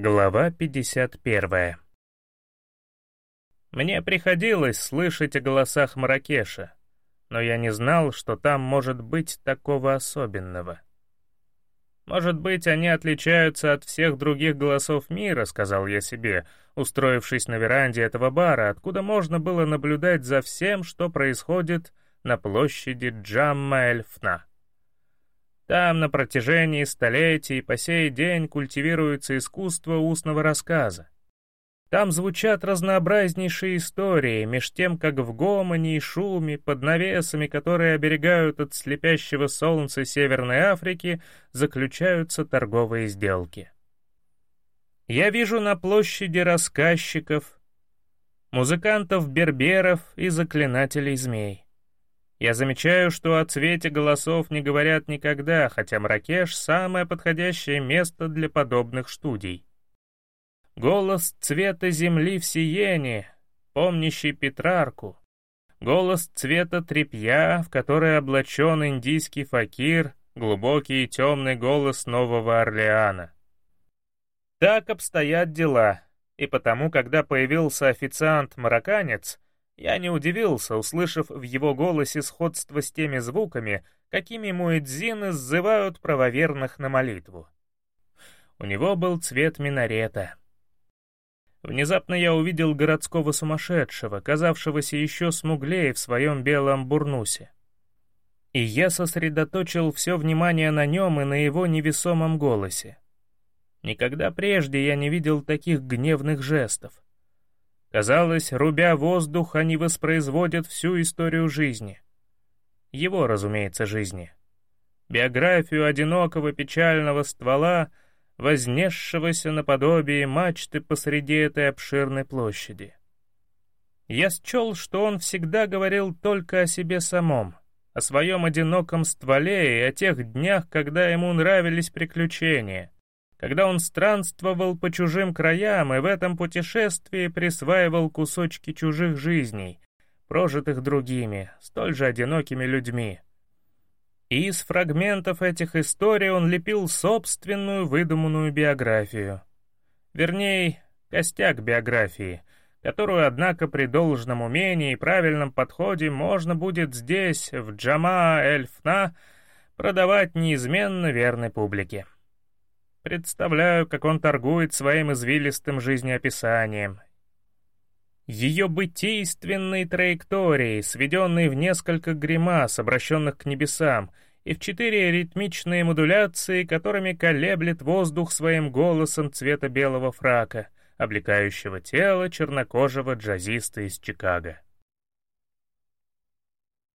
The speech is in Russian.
Глава 51 Мне приходилось слышать о голосах Маракеша, но я не знал, что там может быть такого особенного. «Может быть, они отличаются от всех других голосов мира», — сказал я себе, устроившись на веранде этого бара, откуда можно было наблюдать за всем, что происходит на площади Джамма-эльфна. Там на протяжении столетий по сей день культивируется искусство устного рассказа. Там звучат разнообразнейшие истории, меж тем, как в гомоне и шуме, под навесами, которые оберегают от слепящего солнца Северной Африки, заключаются торговые сделки. Я вижу на площади рассказчиков, музыкантов-берберов и заклинателей змей. Я замечаю, что о цвете голосов не говорят никогда, хотя Мракеш — самое подходящее место для подобных студий. Голос цвета земли в сиене, помнящий Петрарку. Голос цвета трепья, в который облачен индийский факир, глубокий и темный голос Нового Орлеана. Так обстоят дела, и потому, когда появился официант-марокканец, я не удивился, услышав в его голосе сходство с теми звуками, какими муэдзины сзывают правоверных на молитву. У него был цвет минарета. Внезапно я увидел городского сумасшедшего, казавшегося еще смуглее в своем белом бурнусе. И я сосредоточил все внимание на нем и на его невесомом голосе. Никогда прежде я не видел таких гневных жестов. Казалось, рубя воздух, они воспроизводят всю историю жизни. Его, разумеется, жизни. Биографию одинокого печального ствола, вознесшегося наподобие мачты посреди этой обширной площади. Я счел, что он всегда говорил только о себе самом, о своем одиноком стволе и о тех днях, когда ему нравились приключения — когда он странствовал по чужим краям и в этом путешествии присваивал кусочки чужих жизней, прожитых другими, столь же одинокими людьми. И из фрагментов этих историй он лепил собственную выдуманную биографию. Вернее, костяк биографии, которую, однако, при должном умении и правильном подходе можно будет здесь, в Джама-эльфна, продавать неизменно верной публике. Представляю, как он торгует своим извилистым жизнеописанием. Ее бытийственной траекторией, сведенной в несколько гримас, обращенных к небесам, и в четыре ритмичные модуляции, которыми колеблет воздух своим голосом цвета белого фрака, облекающего тело чернокожего джазиста из Чикаго.